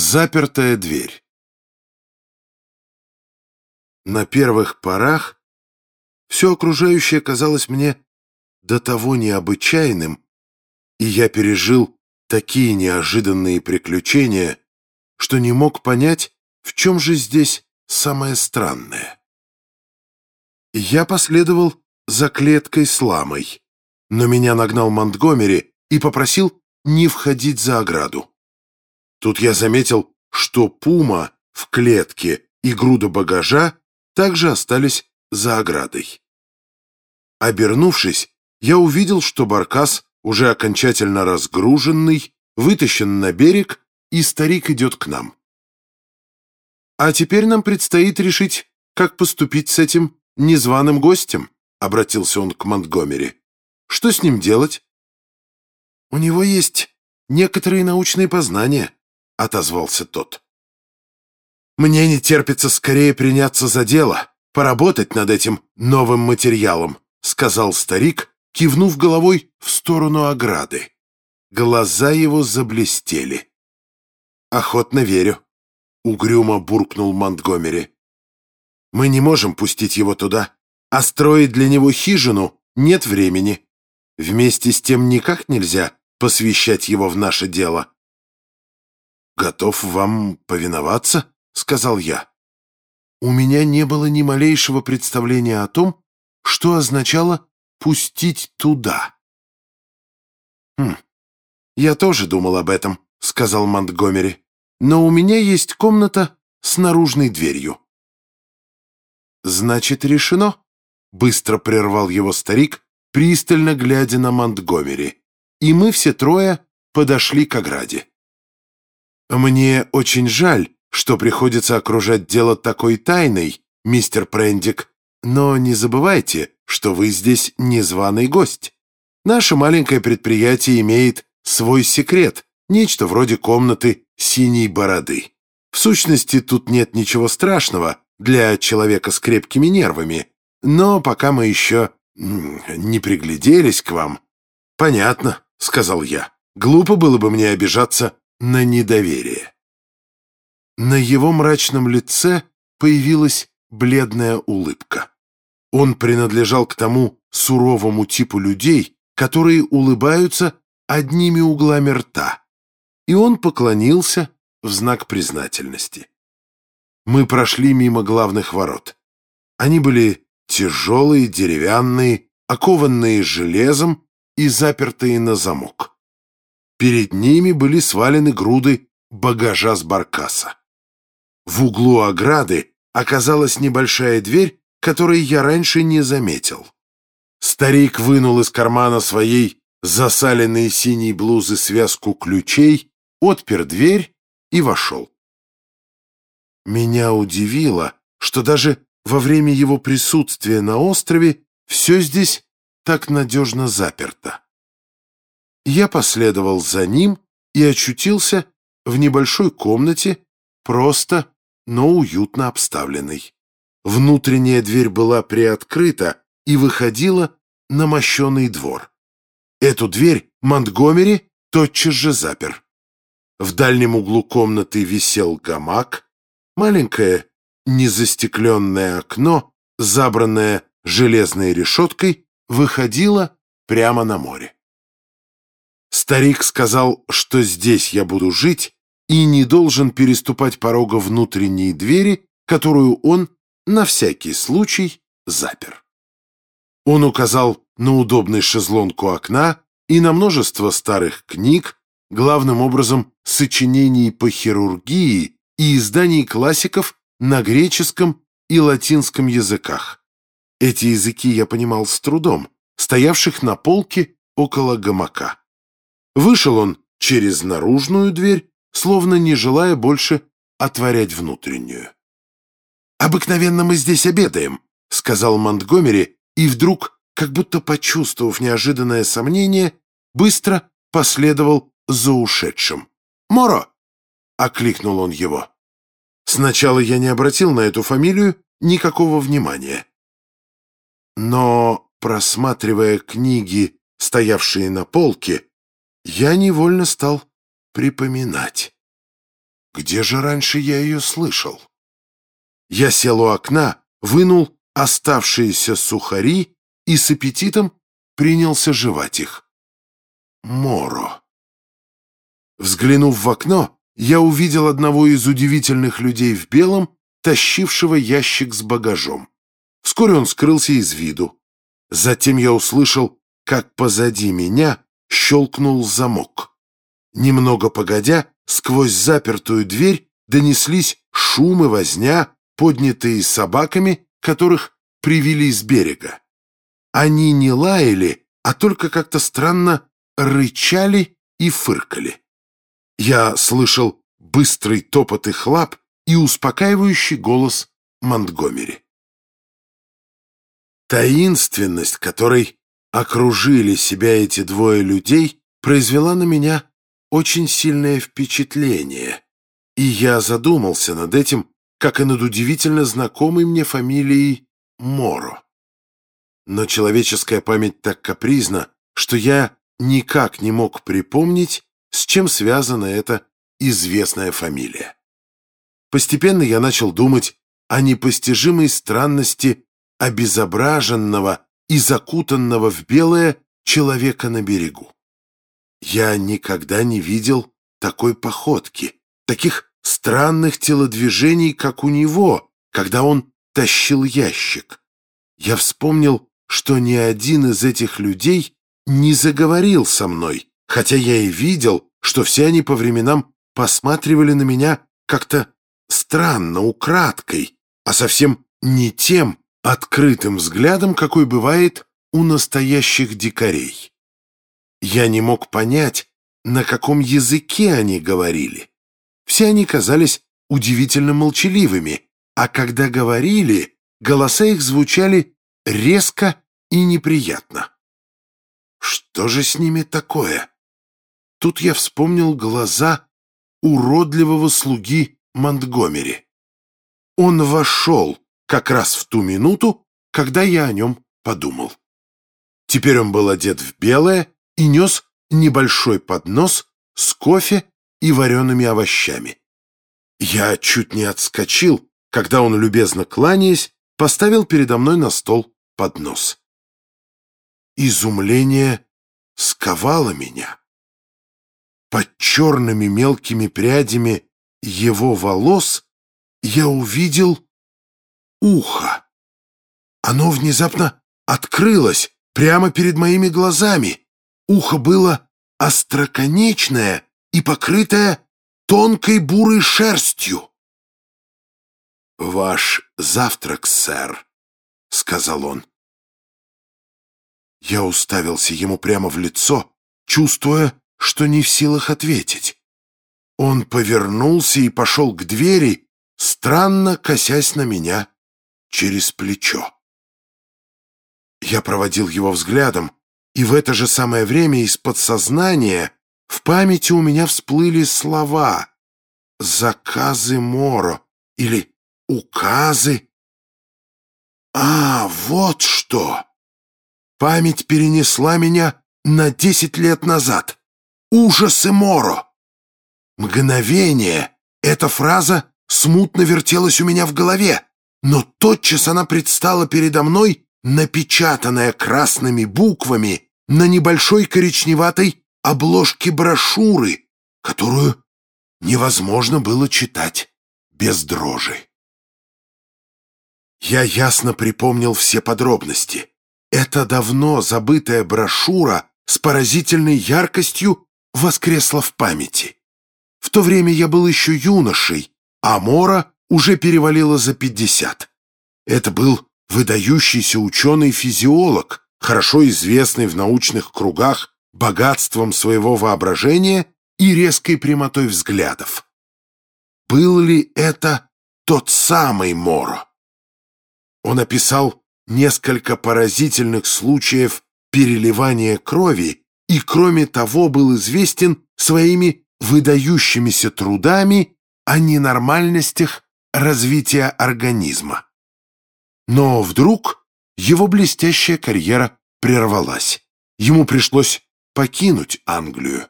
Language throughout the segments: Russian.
Запертая дверь. На первых порах все окружающее казалось мне до того необычайным, и я пережил такие неожиданные приключения, что не мог понять, в чем же здесь самое странное. Я последовал за клеткой с ламой, но меня нагнал Монтгомери и попросил не входить за ограду. Тут я заметил, что пума в клетке и груда багажа также остались за оградой. Обернувшись, я увидел, что баркас уже окончательно разгруженный, вытащен на берег, и старик идет к нам. «А теперь нам предстоит решить, как поступить с этим незваным гостем», обратился он к Монтгомери. «Что с ним делать?» «У него есть некоторые научные познания», — отозвался тот. «Мне не терпится скорее приняться за дело, поработать над этим новым материалом», — сказал старик, кивнув головой в сторону ограды. Глаза его заблестели. «Охотно верю», — угрюмо буркнул Монтгомери. «Мы не можем пустить его туда, а строить для него хижину нет времени. Вместе с тем никак нельзя посвящать его в наше дело готов вам повиноваться», — сказал я. У меня не было ни малейшего представления о том, что означало «пустить туда». «Хм, я тоже думал об этом», — сказал Монтгомери. «Но у меня есть комната с наружной дверью». «Значит, решено?» — быстро прервал его старик, пристально глядя на Монтгомери. И мы все трое подошли к ограде. «Мне очень жаль, что приходится окружать дело такой тайной, мистер Прендик, но не забывайте, что вы здесь незваный гость. Наше маленькое предприятие имеет свой секрет, нечто вроде комнаты синей бороды. В сущности, тут нет ничего страшного для человека с крепкими нервами, но пока мы еще не пригляделись к вам. «Понятно», — сказал я. «Глупо было бы мне обижаться на недоверие. На его мрачном лице появилась бледная улыбка. Он принадлежал к тому суровому типу людей, которые улыбаются одними углами рта, и он поклонился в знак признательности. Мы прошли мимо главных ворот. Они были тяжелые, деревянные, окованные железом и запертые на замок. Перед ними были свалены груды багажа с баркаса. В углу ограды оказалась небольшая дверь, которой я раньше не заметил. Старик вынул из кармана своей засаленной синей блузы связку ключей, отпер дверь и вошел. Меня удивило, что даже во время его присутствия на острове все здесь так надежно заперто. Я последовал за ним и очутился в небольшой комнате, просто, но уютно обставленной. Внутренняя дверь была приоткрыта и выходила на мощеный двор. Эту дверь Монтгомери тотчас же запер. В дальнем углу комнаты висел гамак, маленькое незастекленное окно, забранное железной решеткой, выходило прямо на море. Старик сказал, что здесь я буду жить и не должен переступать порога внутренней двери, которую он на всякий случай запер. Он указал на удобный шезлонг у окна и на множество старых книг, главным образом сочинений по хирургии и изданий классиков на греческом и латинском языках. Эти языки я понимал с трудом, стоявших на полке около гамака. Вышел он через наружную дверь, словно не желая больше отворять внутреннюю. «Обыкновенно мы здесь обедаем», — сказал Монтгомери, и вдруг, как будто почувствовав неожиданное сомнение, быстро последовал за ушедшим. «Моро!» — окликнул он его. Сначала я не обратил на эту фамилию никакого внимания. Но, просматривая книги, стоявшие на полке, я невольно стал припоминать. Где же раньше я ее слышал? Я сел у окна, вынул оставшиеся сухари и с аппетитом принялся жевать их. Моро. Взглянув в окно, я увидел одного из удивительных людей в белом, тащившего ящик с багажом. Вскоре он скрылся из виду. Затем я услышал, как позади меня щелкнул замок. Немного погодя, сквозь запертую дверь донеслись шум и возня, поднятые собаками, которых привели с берега. Они не лаяли, а только как-то странно рычали и фыркали. Я слышал быстрый топот их лап и успокаивающий голос Монтгомери. Таинственность, которой окружили себя эти двое людей, произвела на меня очень сильное впечатление, и я задумался над этим, как и над удивительно знакомой мне фамилией Моро. Но человеческая память так капризна, что я никак не мог припомнить, с чем связана эта известная фамилия. Постепенно я начал думать о непостижимой странности обезображенного и закутанного в белое человека на берегу. Я никогда не видел такой походки, таких странных телодвижений, как у него, когда он тащил ящик. Я вспомнил, что ни один из этих людей не заговорил со мной, хотя я и видел, что все они по временам посматривали на меня как-то странно, украдкой, а совсем не тем открытым взглядом, какой бывает у настоящих дикарей. Я не мог понять, на каком языке они говорили. Все они казались удивительно молчаливыми, а когда говорили, голоса их звучали резко и неприятно. Что же с ними такое? Тут я вспомнил глаза уродливого слуги Монтгомери. Он вошел как раз в ту минуту, когда я о нем подумал. Теперь он был одет в белое и нес небольшой поднос с кофе и вареными овощами. Я чуть не отскочил, когда он, любезно кланяясь, поставил передо мной на стол поднос. Изумление сковало меня. Под черными мелкими прядями его волос я увидел ухо. Оно внезапно открылось прямо перед моими глазами. Ухо было остроконечное и покрытое тонкой бурой шерстью. «Ваш завтрак, сэр», — сказал он. Я уставился ему прямо в лицо, чувствуя, что не в силах ответить. Он повернулся и пошел к двери, странно косясь на меня через плечо. Я проводил его взглядом, и в это же самое время из подсознания в памяти у меня всплыли слова «заказы Моро» или «указы». А, вот что! Память перенесла меня на десять лет назад. Ужасы Моро! Мгновение эта фраза смутно вертелась у меня в голове, но тотчас она предстала передо мной, напечатанная красными буквами на небольшой коричневатой обложке брошюры, которую невозможно было читать без дрожи. Я ясно припомнил все подробности. Эта давно забытая брошюра с поразительной яркостью воскресла в памяти. В то время я был еще юношей, а Мора уже перевалила за пятьдесят. Это был выдающийся ученый-физиолог, хорошо известный в научных кругах богатством своего воображения и резкой прямотой взглядов. Был ли это тот самый Моро? Он описал несколько поразительных случаев переливания крови и, кроме того, был известен своими выдающимися трудами о ненормальностях развития организма. Но вдруг его блестящая карьера прервалась. Ему пришлось покинуть Англию.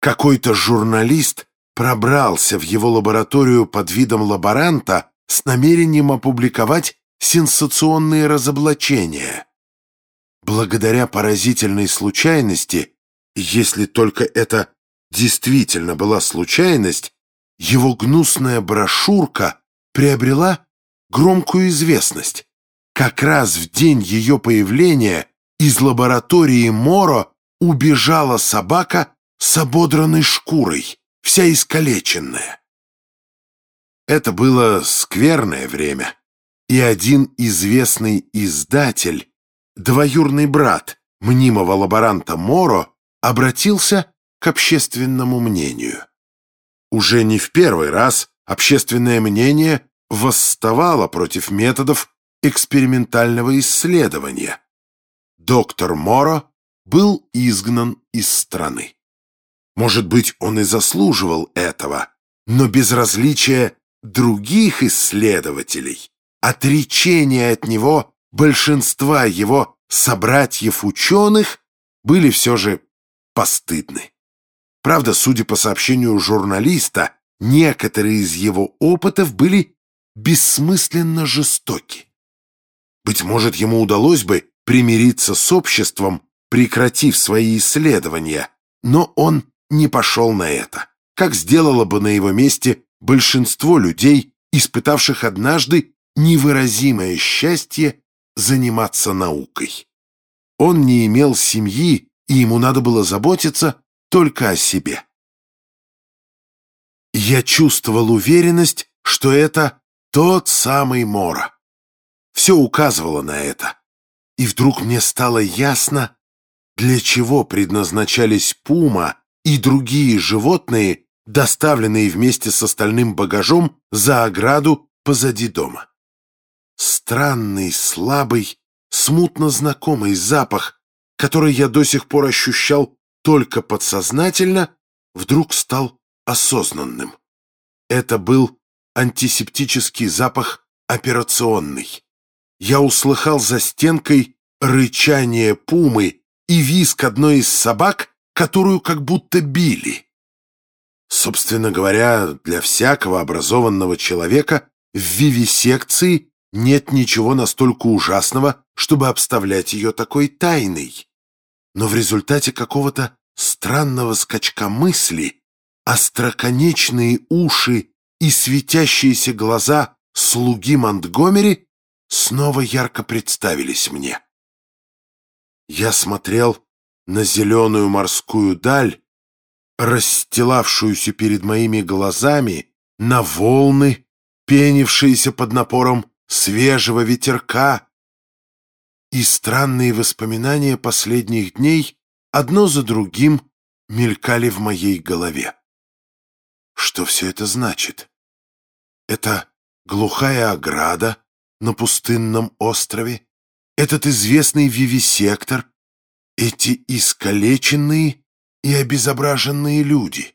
Какой-то журналист пробрался в его лабораторию под видом лаборанта с намерением опубликовать сенсационные разоблачения. Благодаря поразительной случайности, если только это действительно была случайность, его гнусная брошюрка приобрела громкую известность. Как раз в день ее появления из лаборатории Моро убежала собака с ободранной шкурой, вся искалеченная. Это было скверное время, и один известный издатель, двоюрный брат мнимого лаборанта Моро, обратился к общественному мнению. Уже не в первый раз общественное мнение восставало против методов экспериментального исследования. Доктор Моро был изгнан из страны. Может быть, он и заслуживал этого, но безразличие других исследователей, отречение от него большинства его собратьев-ученых были все же постыдны. Правда, судя по сообщению журналиста, некоторые из его опытов были бессмысленно жестоки. Быть может, ему удалось бы примириться с обществом, прекратив свои исследования, но он не пошел на это, как сделало бы на его месте большинство людей, испытавших однажды невыразимое счастье заниматься наукой. Он не имел семьи, и ему надо было заботиться только о себе. Я чувствовал уверенность, что это тот самый Мора. Все указывало на это. И вдруг мне стало ясно, для чего предназначались пума и другие животные, доставленные вместе с остальным багажом за ограду позади дома. Странный, слабый, смутно знакомый запах, который я до сих пор ощущал только подсознательно, вдруг стал осознанным. Это был антисептический запах операционный. Я услыхал за стенкой рычание пумы и визг одной из собак, которую как будто били. Собственно говоря, для всякого образованного человека в вивисекции нет ничего настолько ужасного, чтобы обставлять ее такой тайной. Но в результате какого-то странного скачка мысли остроконечные уши и светящиеся глаза слуги Монтгомери снова ярко представились мне. Я смотрел на зеленую морскую даль, расстилавшуюся перед моими глазами, на волны, пенившиеся под напором свежего ветерка, и странные воспоминания последних дней одно за другим мелькали в моей голове. Что все это значит? Это глухая ограда на пустынном острове, этот известный вивисектор, эти искалеченные и обезображенные люди.